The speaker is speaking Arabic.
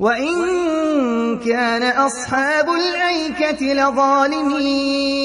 وَإِن كَانَ أَصْحَابُ الْأَيْكَةِ لَظَالِمِينَ